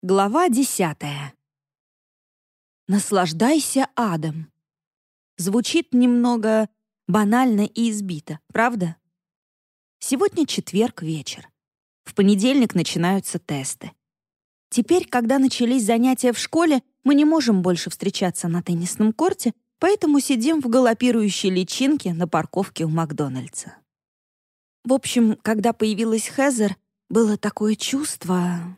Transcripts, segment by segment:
Глава десятая. Наслаждайся адом. Звучит немного банально и избито, правда? Сегодня четверг вечер. В понедельник начинаются тесты. Теперь, когда начались занятия в школе, мы не можем больше встречаться на теннисном корте, поэтому сидим в галопирующей личинке на парковке у Макдональдса. В общем, когда появилась Хезер, было такое чувство,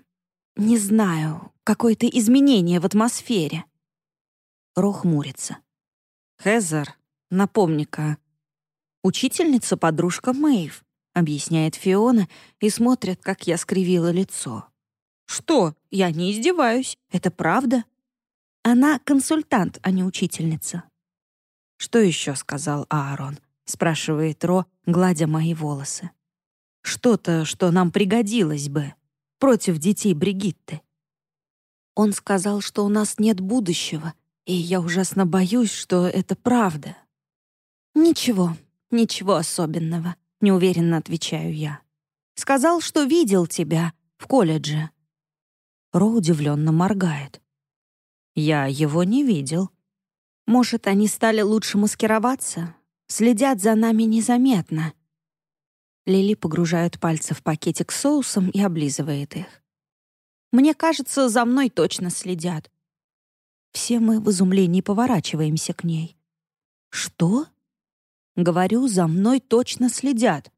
не знаю, какое-то изменение в атмосфере. Ро хмурится. Хезер, напомни-ка. Учительница подружка Мэйв, объясняет Фиона и смотрит, как я скривила лицо. Что? Я не издеваюсь. Это правда. Она консультант, а не учительница. Что еще сказал Аарон? спрашивает Ро, гладя мои волосы. Что-то, что нам пригодилось бы против детей Бригитты. Он сказал, что у нас нет будущего, и я ужасно боюсь, что это правда. Ничего, ничего особенного, неуверенно отвечаю я. Сказал, что видел тебя в колледже. Ро удивленно моргает. Я его не видел. Может, они стали лучше маскироваться? Следят за нами незаметно. Лили погружает пальцы в пакетик с соусом и облизывает их. «Мне кажется, за мной точно следят». Все мы в изумлении поворачиваемся к ней. «Что?» «Говорю, за мной точно следят».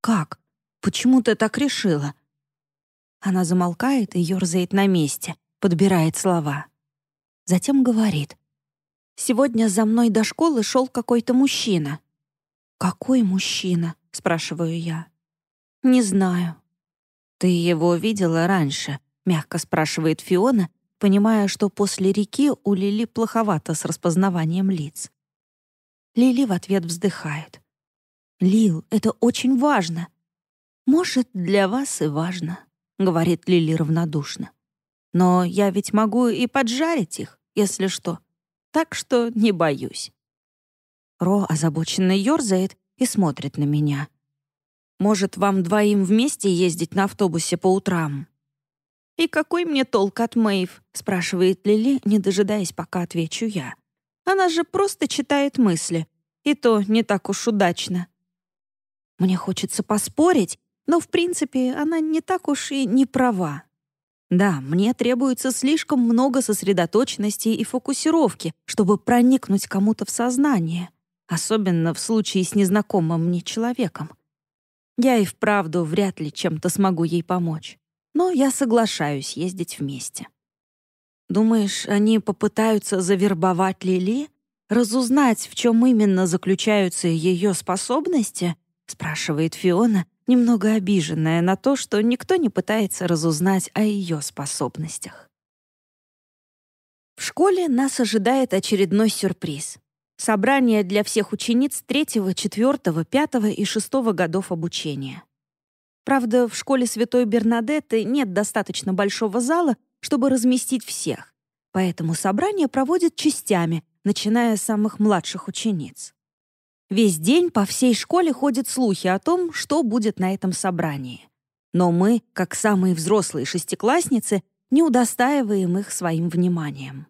«Как? Почему ты так решила?» Она замолкает и ерзает на месте, подбирает слова. Затем говорит. «Сегодня за мной до школы шел какой-то мужчина». «Какой мужчина?» — спрашиваю я. «Не знаю». «Ты его видела раньше?» — мягко спрашивает Фиона, понимая, что после реки у Лили плоховато с распознаванием лиц. Лили в ответ вздыхает. «Лил, это очень важно». «Может, для вас и важно», — говорит Лили равнодушно. «Но я ведь могу и поджарить их, если что. Так что не боюсь». Ро озабоченно ёрзает и смотрит на меня. «Может, вам двоим вместе ездить на автобусе по утрам?» «И какой мне толк от Мэйв?» — спрашивает Лили, не дожидаясь, пока отвечу я. «Она же просто читает мысли. И то не так уж удачно». Мне хочется поспорить, но, в принципе, она не так уж и не права. Да, мне требуется слишком много сосредоточенности и фокусировки, чтобы проникнуть кому-то в сознание — особенно в случае с незнакомым мне человеком. Я и вправду вряд ли чем-то смогу ей помочь, но я соглашаюсь ездить вместе. Думаешь, они попытаются завербовать Лили, разузнать, в чем именно заключаются ее способности? спрашивает Фиона, немного обиженная на то, что никто не пытается разузнать о ее способностях. В школе нас ожидает очередной сюрприз — Собрание для всех учениц третьего, четвертого, пятого и шестого годов обучения. Правда, в школе Святой Бернадетты нет достаточно большого зала, чтобы разместить всех, поэтому собрание проводят частями, начиная с самых младших учениц. Весь день по всей школе ходят слухи о том, что будет на этом собрании. Но мы, как самые взрослые шестиклассницы, не удостаиваем их своим вниманием.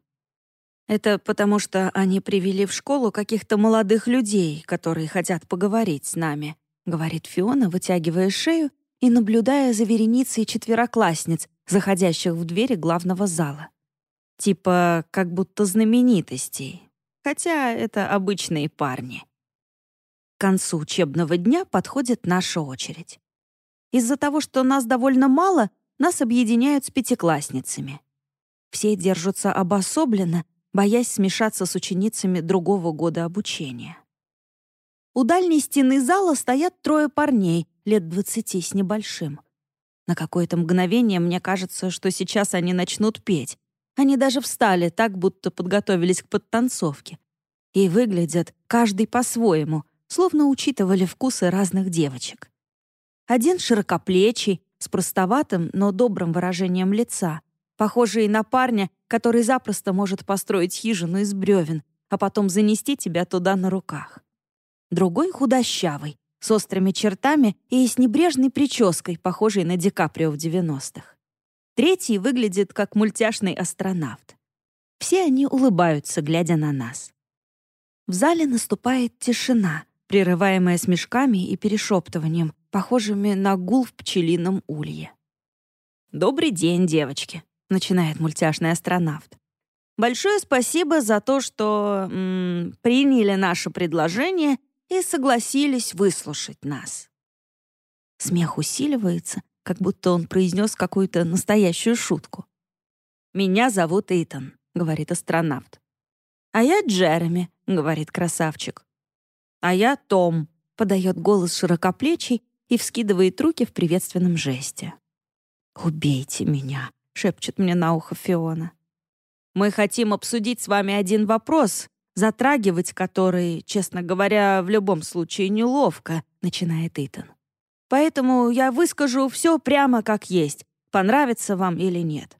Это потому, что они привели в школу каких-то молодых людей, которые хотят поговорить с нами», — говорит Фиона, вытягивая шею и наблюдая за вереницей четвероклассниц, заходящих в двери главного зала. Типа, как будто знаменитостей. Хотя это обычные парни. К концу учебного дня подходит наша очередь. Из-за того, что нас довольно мало, нас объединяют с пятиклассницами. Все держатся обособленно, боясь смешаться с ученицами другого года обучения. У дальней стены зала стоят трое парней, лет двадцати с небольшим. На какое-то мгновение мне кажется, что сейчас они начнут петь. Они даже встали так, будто подготовились к подтанцовке. И выглядят каждый по-своему, словно учитывали вкусы разных девочек. Один широкоплечий, с простоватым, но добрым выражением лица, похожий на парня, который запросто может построить хижину из бревен, а потом занести тебя туда на руках. Другой худощавый, с острыми чертами и с небрежной прической, похожей на Ди Каприо в 90-х. Третий выглядит как мультяшный астронавт. Все они улыбаются, глядя на нас. В зале наступает тишина, прерываемая смешками и перешептыванием, похожими на гул в пчелином улье. «Добрый день, девочки», — начинает мультяшный астронавт. «Большое спасибо за то, что м, приняли наше предложение и согласились выслушать нас». Смех усиливается, как будто он произнес какую-то настоящую шутку. «Меня зовут Итан», — говорит астронавт. «А я Джереми», — говорит красавчик. «А я Том», — подает голос широкоплечий и вскидывает руки в приветственном жесте. «Убейте меня», — шепчет мне на ухо Фиона. «Мы хотим обсудить с вами один вопрос, затрагивать который, честно говоря, в любом случае неловко», — начинает Итан. «Поэтому я выскажу все прямо как есть, понравится вам или нет.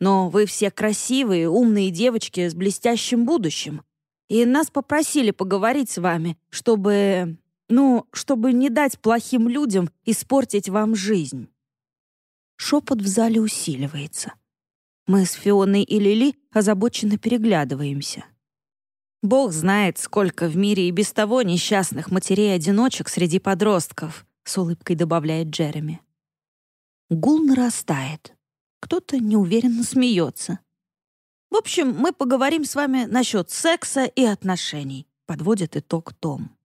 Но вы все красивые, умные девочки с блестящим будущим. И нас попросили поговорить с вами, чтобы... Ну, чтобы не дать плохим людям испортить вам жизнь». Шепот в зале усиливается. Мы с Фионой и Лили озабоченно переглядываемся. Бог знает, сколько в мире и без того несчастных матерей-одиночек среди подростков, с улыбкой добавляет Джереми. Гул нарастает. Кто-то неуверенно смеется. В общем, мы поговорим с вами насчет секса и отношений, подводит итог Том.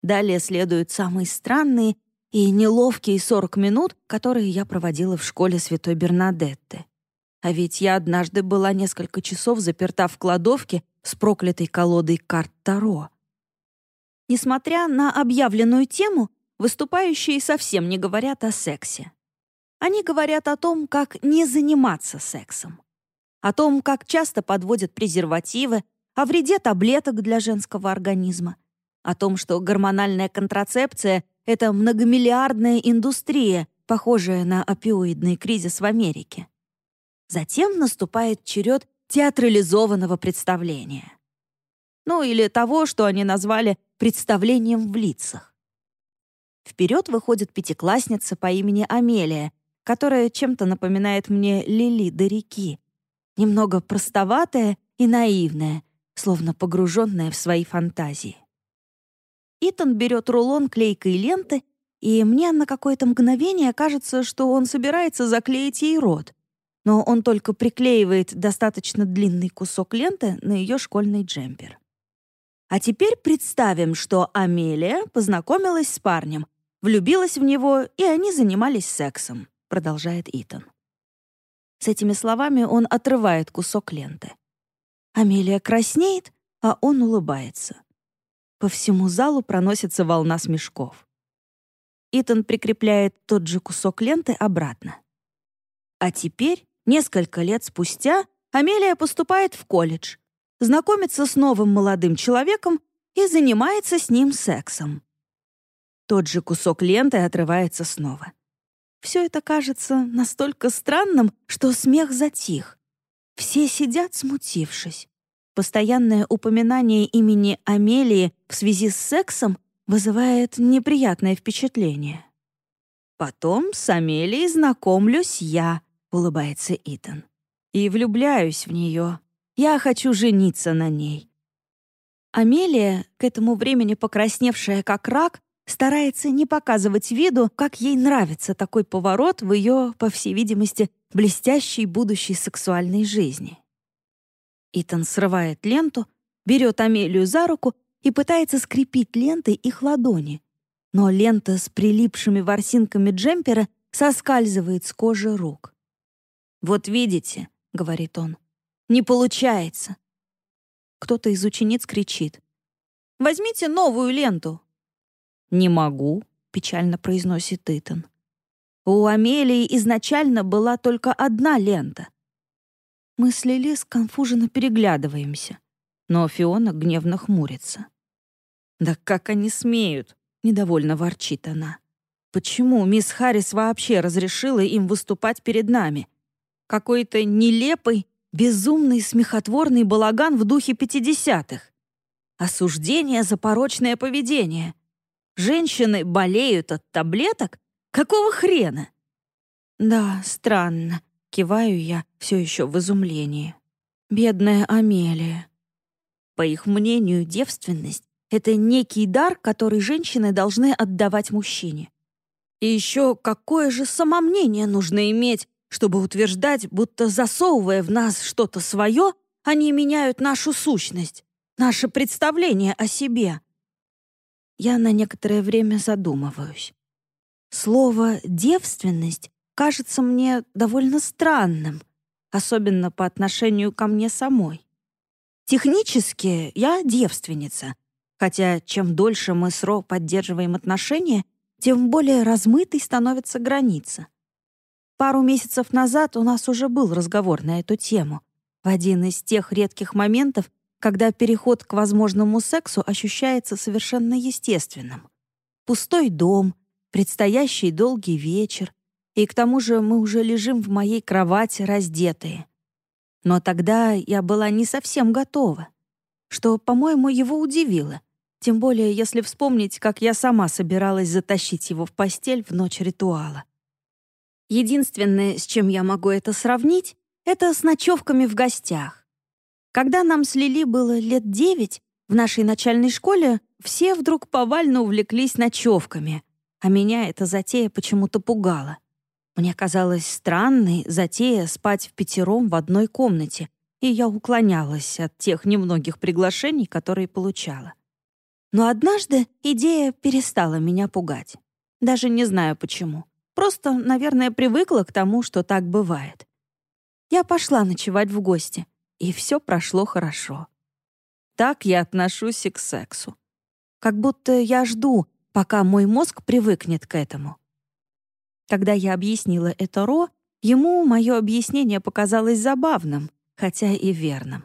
Далее следуют самые странные и неловкие 40 минут, которые я проводила в школе Святой Бернадетты. А ведь я однажды была несколько часов заперта в кладовке с проклятой колодой карт Таро. Несмотря на объявленную тему, выступающие совсем не говорят о сексе. Они говорят о том, как не заниматься сексом, о том, как часто подводят презервативы, о вреде таблеток для женского организма, о том, что гормональная контрацепция — это многомиллиардная индустрия, похожая на опиоидный кризис в Америке. Затем наступает черед театрализованного представления. Ну или того, что они назвали представлением в лицах. Вперед выходит пятиклассница по имени Амелия, которая чем-то напоминает мне Лили до реки. Немного простоватая и наивная, словно погруженная в свои фантазии. Итан берет рулон клейкой ленты, и мне на какое-то мгновение кажется, что он собирается заклеить ей рот. Но он только приклеивает достаточно длинный кусок ленты на ее школьный джемпер. А теперь представим, что Амелия познакомилась с парнем, влюбилась в него, и они занимались сексом продолжает Итан. С этими словами он отрывает кусок ленты. Амелия краснеет, а он улыбается. По всему залу проносится волна смешков. Итан прикрепляет тот же кусок ленты обратно. А теперь, несколько лет спустя, Амелия поступает в колледж, знакомится с новым молодым человеком и занимается с ним сексом. Тот же кусок ленты отрывается снова. Все это кажется настолько странным, что смех затих. Все сидят, смутившись. Постоянное упоминание имени Амелии в связи с сексом вызывает неприятное впечатление. «Потом с Амелией знакомлюсь я», — улыбается Итан. «И влюбляюсь в нее. Я хочу жениться на ней». Амелия, к этому времени покрасневшая как рак, старается не показывать виду, как ей нравится такой поворот в ее, по всей видимости, блестящей будущей сексуальной жизни. Итан срывает ленту, берет Амелию за руку и пытается скрепить лентой их ладони. Но лента с прилипшими ворсинками джемпера соскальзывает с кожи рук. «Вот видите», — говорит он, — «не получается». Кто-то из учениц кричит. «Возьмите новую ленту, «Не могу», — печально произносит Итан. У Амелии изначально была только одна лента. Мы с Лили сконфуженно переглядываемся, но Фиона гневно хмурится. «Да как они смеют?» — недовольно ворчит она. «Почему мисс Харрис вообще разрешила им выступать перед нами? Какой-то нелепый, безумный, смехотворный балаган в духе пятидесятых. Осуждение за порочное поведение. Женщины болеют от таблеток? Какого хрена? Да, странно. Киваю я, все еще в изумлении. Бедная Амелия. По их мнению, девственность — это некий дар, который женщины должны отдавать мужчине. И еще какое же самомнение нужно иметь, чтобы утверждать, будто засовывая в нас что-то свое, они меняют нашу сущность, наше представление о себе. Я на некоторое время задумываюсь. Слово «девственность» кажется мне довольно странным, особенно по отношению ко мне самой. Технически я девственница, хотя чем дольше мы с Ро поддерживаем отношения, тем более размытой становится граница. Пару месяцев назад у нас уже был разговор на эту тему, в один из тех редких моментов, когда переход к возможному сексу ощущается совершенно естественным. Пустой дом, предстоящий долгий вечер, и к тому же мы уже лежим в моей кровати раздетые. Но тогда я была не совсем готова, что, по-моему, его удивило, тем более если вспомнить, как я сама собиралась затащить его в постель в ночь ритуала. Единственное, с чем я могу это сравнить, это с ночевками в гостях. Когда нам с Лили было лет девять, в нашей начальной школе все вдруг повально увлеклись ночевками, а меня эта затея почему-то пугала. Мне казалось странной затея спать в пятером в одной комнате, и я уклонялась от тех немногих приглашений, которые получала. Но однажды идея перестала меня пугать. Даже не знаю почему. Просто, наверное, привыкла к тому, что так бывает. Я пошла ночевать в гости, и все прошло хорошо. Так я отношусь и к сексу. Как будто я жду, пока мой мозг привыкнет к этому. Когда я объяснила это Ро, ему мое объяснение показалось забавным, хотя и верным.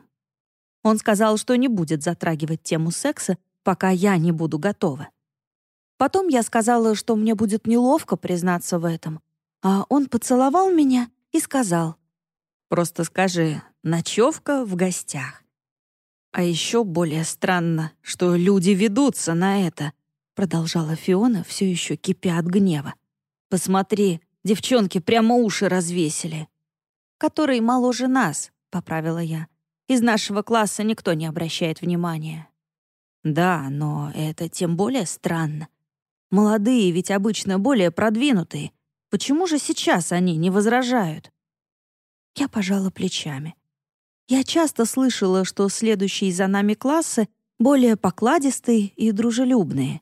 Он сказал, что не будет затрагивать тему секса, пока я не буду готова. Потом я сказала, что мне будет неловко признаться в этом, а он поцеловал меня и сказал, «Просто скажи, Ночевка в гостях. А еще более странно, что люди ведутся на это, продолжала Фиона, все еще кипя от гнева. Посмотри, девчонки прямо уши развесили. Который моложе нас, поправила я. Из нашего класса никто не обращает внимания. Да, но это тем более странно. Молодые ведь обычно более продвинутые. Почему же сейчас они не возражают? Я пожала плечами. Я часто слышала, что следующие за нами классы более покладистые и дружелюбные.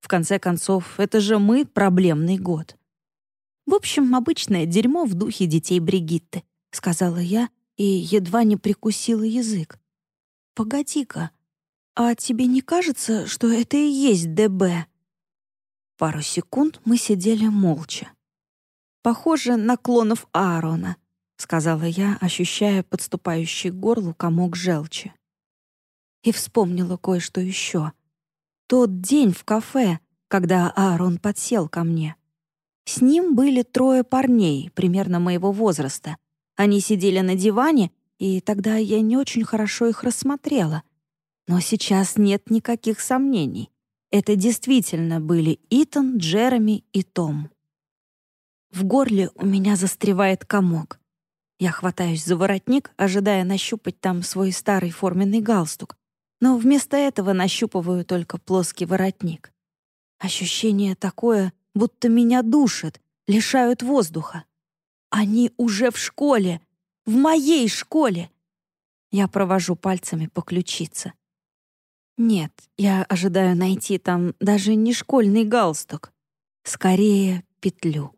В конце концов, это же мы проблемный год. В общем, обычное дерьмо в духе детей Бригитты, сказала я и едва не прикусила язык. Погоди-ка, а тебе не кажется, что это и есть ДБ? Пару секунд мы сидели молча. Похоже на клонов Аарона — сказала я, ощущая подступающий к горлу комок желчи. И вспомнила кое-что еще. Тот день в кафе, когда Аарон подсел ко мне. С ним были трое парней, примерно моего возраста. Они сидели на диване, и тогда я не очень хорошо их рассмотрела. Но сейчас нет никаких сомнений. Это действительно были Итан, Джереми и Том. В горле у меня застревает комок. Я хватаюсь за воротник, ожидая нащупать там свой старый форменный галстук, но вместо этого нащупываю только плоский воротник. Ощущение такое, будто меня душат, лишают воздуха. Они уже в школе, в моей школе. Я провожу пальцами по ключице. Нет, я ожидаю найти там даже не школьный галстук, скорее петлю.